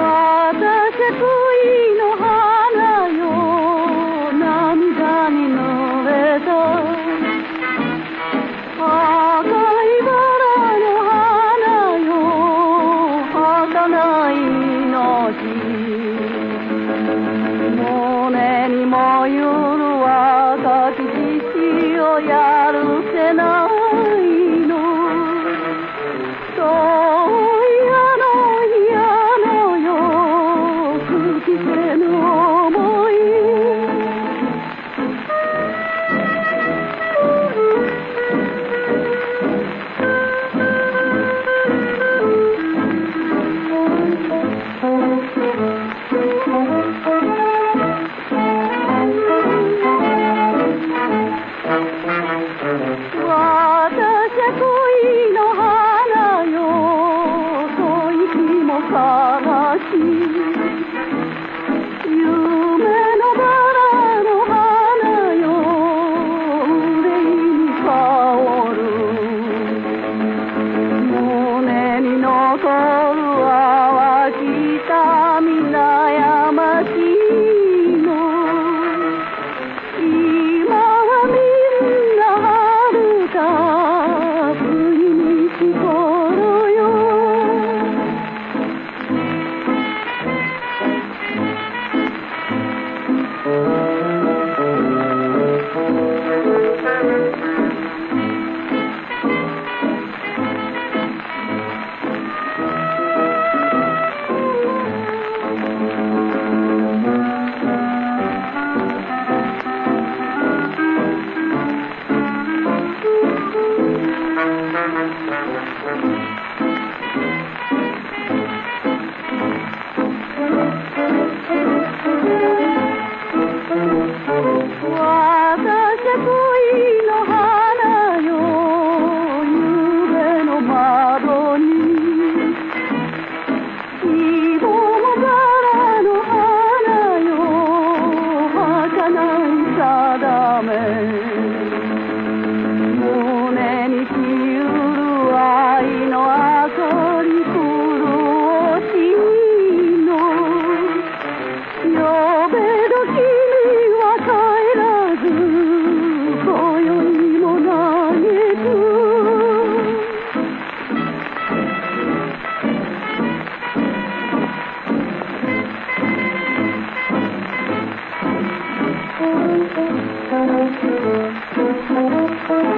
Mother, c'est くての思い Thank you.